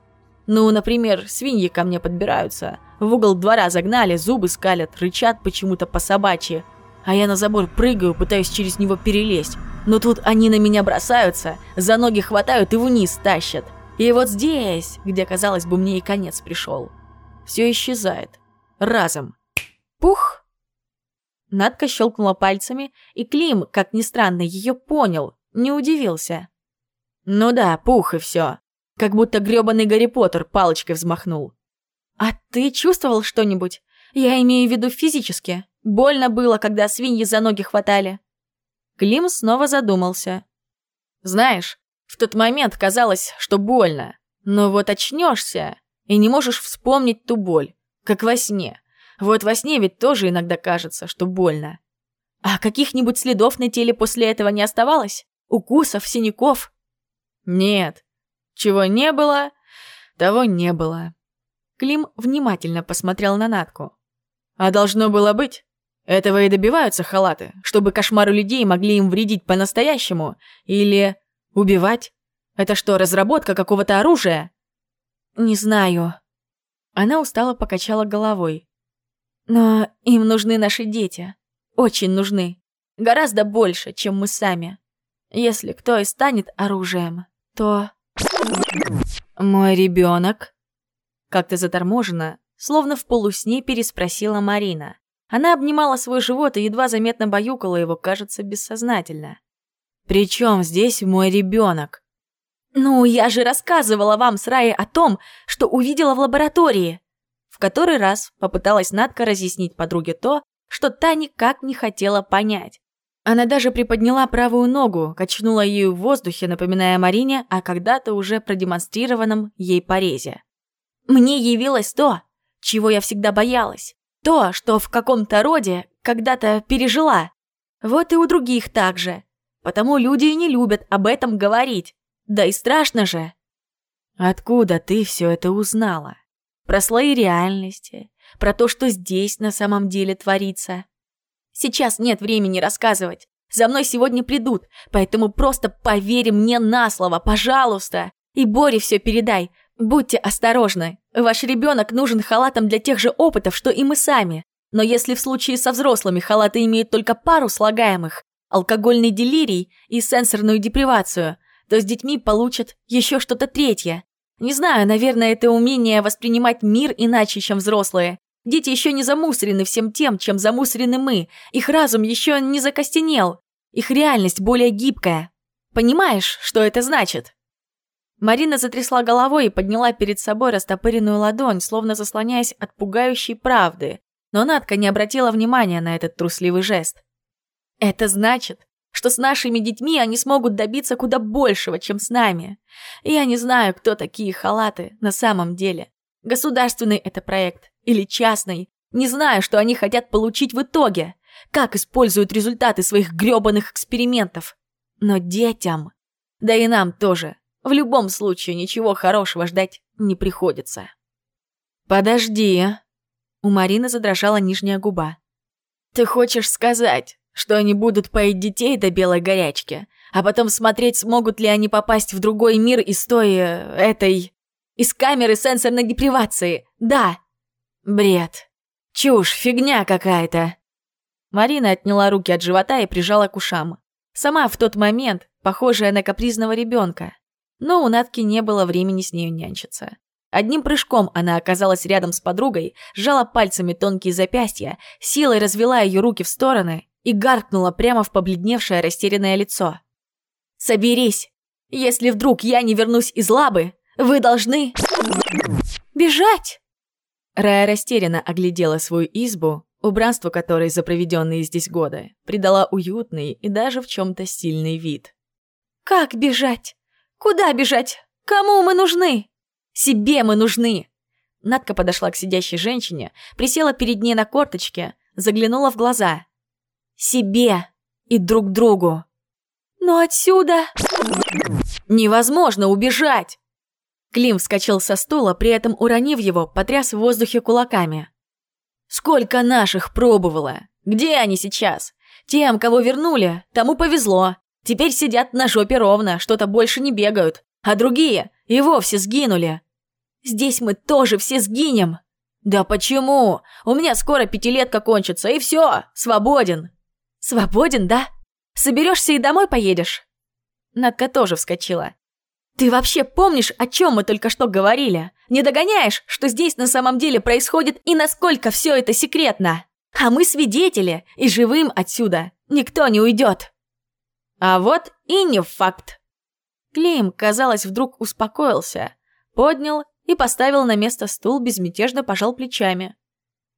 Ну, например, свиньи ко мне подбираются, в угол двора загнали, зубы скалят, рычат почему-то по собачьи. А я на забор прыгаю, пытаюсь через него перелезть. Но тут они на меня бросаются, за ноги хватают и вниз тащат. И вот здесь, где, казалось бы, мне и конец пришел, все исчезает. Разом. Пух! Надка щелкнула пальцами, и Клим, как ни странно, ее понял, не удивился. Ну да, пух и все. Как будто грёбаный Гарри Поттер палочкой взмахнул. «А ты чувствовал что-нибудь? Я имею в виду физически. Больно было, когда свиньи за ноги хватали». Клим снова задумался. «Знаешь, в тот момент казалось, что больно. Но вот очнешься и не можешь вспомнить ту боль, как во сне. Вот во сне ведь тоже иногда кажется, что больно. А каких-нибудь следов на теле после этого не оставалось? Укусов, синяков? Нет. Чего не было, того не было. Клим внимательно посмотрел на Натку. А должно было быть. Этого и добиваются халаты, чтобы кошмары людей могли им вредить по-настоящему. Или убивать. Это что, разработка какого-то оружия? Не знаю. Она устало покачала головой. Но им нужны наши дети. Очень нужны. Гораздо больше, чем мы сами. Если кто и станет оружием, то... Мой ребенок. Как-то заторможенно, словно в полусне переспросила Марина. Она обнимала свой живот и едва заметно баюкала его, кажется, бессознательно. «При чем здесь мой ребенок?» «Ну, я же рассказывала вам с Раей о том, что увидела в лаборатории!» В который раз попыталась Надка разъяснить подруге то, что та никак не хотела понять. Она даже приподняла правую ногу, качнула ею в воздухе, напоминая Марине о когда-то уже продемонстрированном ей порезе. «Мне явилось то, чего я всегда боялась. То, что в каком-то роде когда-то пережила. Вот и у других так же. Потому люди и не любят об этом говорить. Да и страшно же. Откуда ты все это узнала? Про слои реальности, про то, что здесь на самом деле творится. Сейчас нет времени рассказывать. За мной сегодня придут, поэтому просто поверь мне на слово, пожалуйста. И Боре все передай. Будьте осторожны. Ваш ребенок нужен халатам для тех же опытов, что и мы сами. Но если в случае со взрослыми халаты имеют только пару слагаемых, алкогольный делирий и сенсорную депривацию, то с детьми получат еще что-то третье. Не знаю, наверное, это умение воспринимать мир иначе, чем взрослые. Дети еще не замусорены всем тем, чем замусорены мы. Их разум еще не закостенел. Их реальность более гибкая. Понимаешь, что это значит? Марина затрясла головой и подняла перед собой растопыренную ладонь, словно заслоняясь от пугающей правды. Но Надка не обратила внимания на этот трусливый жест. «Это значит, что с нашими детьми они смогут добиться куда большего, чем с нами. Я не знаю, кто такие халаты на самом деле. Государственный это проект или частный. Не знаю, что они хотят получить в итоге. Как используют результаты своих грёбаных экспериментов. Но детям, да и нам тоже, в любом случае ничего хорошего ждать не приходится. «Подожди!» У Марины задрожала нижняя губа. «Ты хочешь сказать, что они будут поить детей до белой горячки, а потом смотреть, смогут ли они попасть в другой мир из той... Э, этой... из камеры сенсорной депривации? Да!» «Бред! Чушь, фигня какая-то!» Марина отняла руки от живота и прижала к ушам. Сама в тот момент, похожая на капризного ребенка, но у Натки не было времени с нею нянчиться. Одним прыжком она оказалась рядом с подругой, сжала пальцами тонкие запястья, силой развела ее руки в стороны и гаркнула прямо в побледневшее растерянное лицо. «Соберись! Если вдруг я не вернусь из лабы, вы должны... бежать!» Рая растерянно оглядела свою избу, убранство которой за проведенные здесь годы придала уютный и даже в чем-то стильный вид. «Как бежать? Куда бежать? Кому мы нужны? Себе мы нужны!» Надка подошла к сидящей женщине, присела перед ней на корточке, заглянула в глаза. «Себе и друг другу!» «Но отсюда...» «Невозможно убежать!» Клим вскочил со стула, при этом уронив его, потряс в воздухе кулаками. «Сколько наших пробовало! Где они сейчас? Тем, кого вернули, тому повезло. Теперь сидят на жопе ровно, что-то больше не бегают, а другие и вовсе сгинули. Здесь мы тоже все сгинем!» «Да почему? У меня скоро пятилетка кончится, и все, свободен!» «Свободен, да? Соберешься и домой поедешь?» Надка тоже вскочила. «Ты вообще помнишь, о чем мы только что говорили? Не догоняешь, что здесь на самом деле происходит и насколько все это секретно? А мы свидетели, и живым отсюда никто не уйдет!» А вот и не факт. Клим, казалось, вдруг успокоился, поднял и поставил на место стул, безмятежно пожал плечами.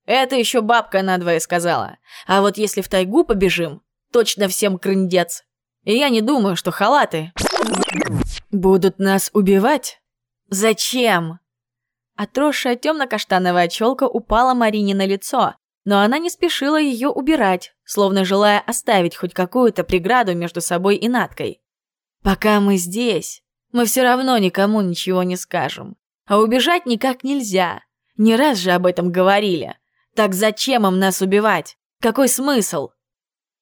«Это еще бабка надвое сказала. А вот если в тайгу побежим, точно всем крындец. И я не думаю, что халаты будут нас убивать. Зачем?» Отросшая темно-каштановая челка упала Марине на лицо, но она не спешила ее убирать, словно желая оставить хоть какую-то преграду между собой и Наткой. «Пока мы здесь, мы все равно никому ничего не скажем. А убежать никак нельзя. Не раз же об этом говорили. Так зачем им нас убивать? Какой смысл?»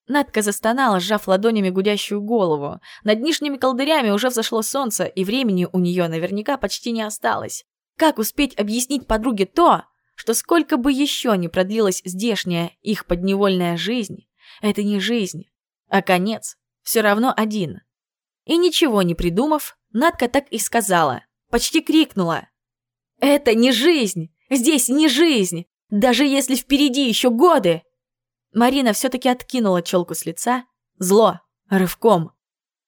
Надка застонала, сжав ладонями гудящую голову. Над нижними колдырями уже взошло солнце, и времени у нее наверняка почти не осталось. Как успеть объяснить подруге то, что сколько бы еще ни продлилась здешняя их подневольная жизнь, это не жизнь, а конец все равно один. И ничего не придумав, Надка так и сказала, почти крикнула. «Это не жизнь! Здесь не жизнь! Даже если впереди еще годы!» Марина все-таки откинула челку с лица, зло, рывком.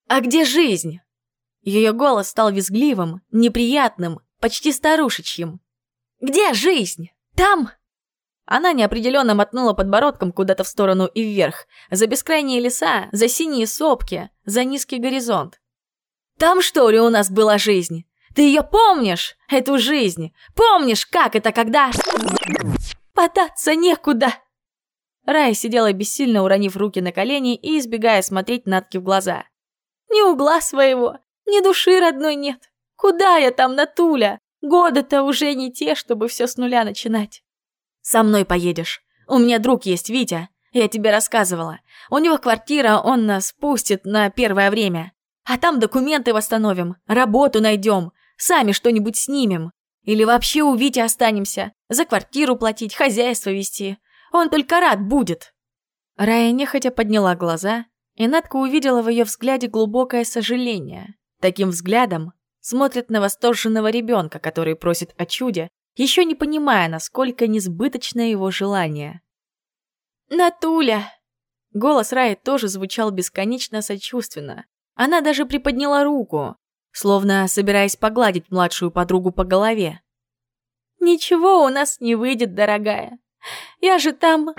«А где жизнь?» Ее голос стал визгливым, неприятным, почти старушечьим. «Где жизнь?» Там!» Она неопределенно мотнула подбородком куда-то в сторону и вверх, за бескрайние леса, за синие сопки, за низкий горизонт. «Там что ли у нас была жизнь? Ты ее помнишь, эту жизнь? Помнишь, как это, когда...» «Податься некуда!» Рая сидела бессильно, уронив руки на колени и избегая смотреть Натке в глаза. «Ни угла своего, ни души родной нет. Куда я там, Натуля? Годы-то уже не те, чтобы все с нуля начинать. Со мной поедешь. У меня друг есть, Витя. Я тебе рассказывала. У него квартира, он нас пустит на первое время. А там документы восстановим, работу найдем, сами что-нибудь снимем. Или вообще у Вити останемся. За квартиру платить, хозяйство вести. Он только рад будет. Рая нехотя подняла глаза, и Надка увидела в ее взгляде глубокое сожаление. Таким взглядом смотрит на восторженного ребенка, который просит о чуде, еще не понимая, насколько несбыточно его желание. «Натуля!» Голос Раи тоже звучал бесконечно сочувственно. Она даже приподняла руку, словно собираясь погладить младшую подругу по голове. «Ничего у нас не выйдет, дорогая. Я же там...»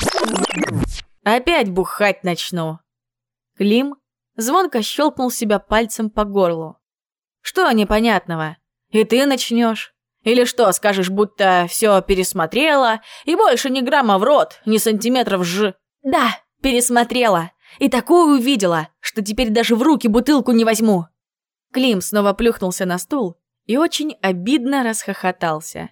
«Опять бухать начну!» Клим звонко щелкнул себя пальцем по горлу. Что непонятного? И ты начнешь? Или что, скажешь, будто все пересмотрела, и больше ни грамма в рот, ни сантиметров ж... Да, пересмотрела. И такое увидела, что теперь даже в руки бутылку не возьму. Клим снова плюхнулся на стул и очень обидно расхохотался.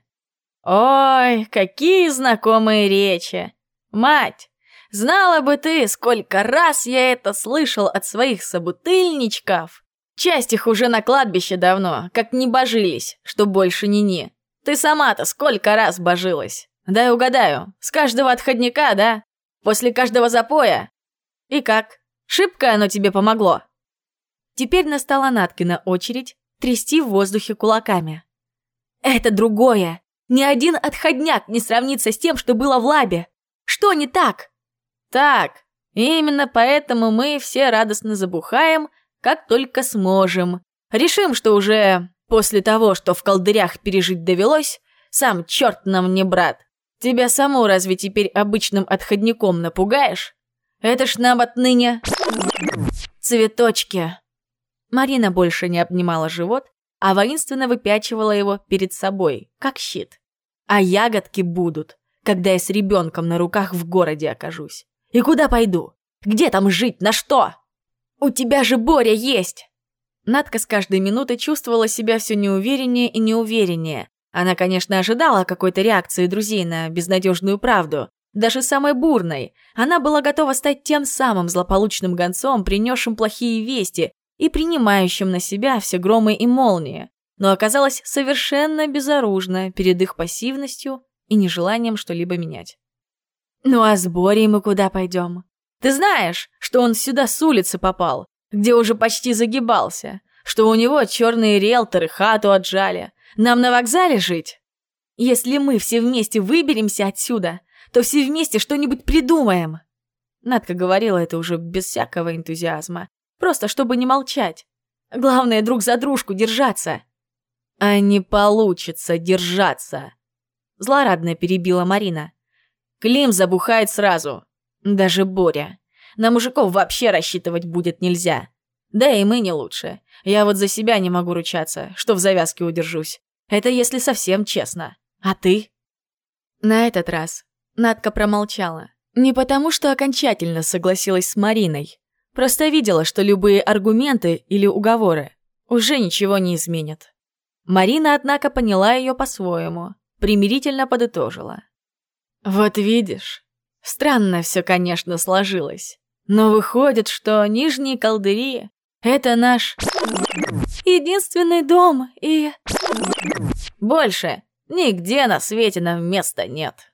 «Ой, какие знакомые речи! Мать, знала бы ты, сколько раз я это слышал от своих собутыльничков!» Часть их уже на кладбище давно, как не божились, что больше не-не. Ты сама-то сколько раз божилась? Дай угадаю, с каждого отходника, да? После каждого запоя? И как? Шибко оно тебе помогло?» Теперь настала Наткина очередь трясти в воздухе кулаками. «Это другое! Ни один отходняк не сравнится с тем, что было в лабе! Что не так?» «Так, именно поэтому мы все радостно забухаем как только сможем. Решим, что уже после того, что в колдырях пережить довелось, сам черт нам не брат. Тебя саму разве теперь обычным отходником напугаешь? Это ж нам отныне... Цветочки. Марина больше не обнимала живот, а воинственно выпячивала его перед собой, как щит. А ягодки будут, когда я с ребенком на руках в городе окажусь. И куда пойду? Где там жить? На что? «У тебя же Боря есть!» Надка с каждой минутой чувствовала себя все неувереннее и неувереннее. Она, конечно, ожидала какой-то реакции друзей на безнадежную правду, даже самой бурной. Она была готова стать тем самым злополучным гонцом, принесшим плохие вести и принимающим на себя все громы и молнии. но оказалась совершенно безоружна перед их пассивностью и нежеланием что-либо менять. «Ну а с Борей мы куда пойдем? Ты знаешь, что он сюда с улицы попал, где уже почти загибался, что у него черные риэлторы хату отжали. Нам на вокзале жить? Если мы все вместе выберемся отсюда, то все вместе что-нибудь придумаем». Надка говорила это уже без всякого энтузиазма, просто чтобы не молчать. Главное, друг за дружку держаться. А не получится держаться. Злорадно перебила Марина. Клим забухает сразу. Даже Боря. На мужиков вообще рассчитывать будет нельзя. Да и мы не лучше. Я вот за себя не могу ручаться, что в завязке удержусь. Это если совсем честно. А ты? На этот раз Надка промолчала. Не потому, что окончательно согласилась с Мариной. Просто видела, что любые аргументы или уговоры уже ничего не изменят. Марина, однако, поняла ее по-своему, примирительно подытожила. «Вот видишь, странно все, конечно, сложилось, но выходит, что нижние колдыри — это наш единственный дом и... Больше нигде на свете нам места нет».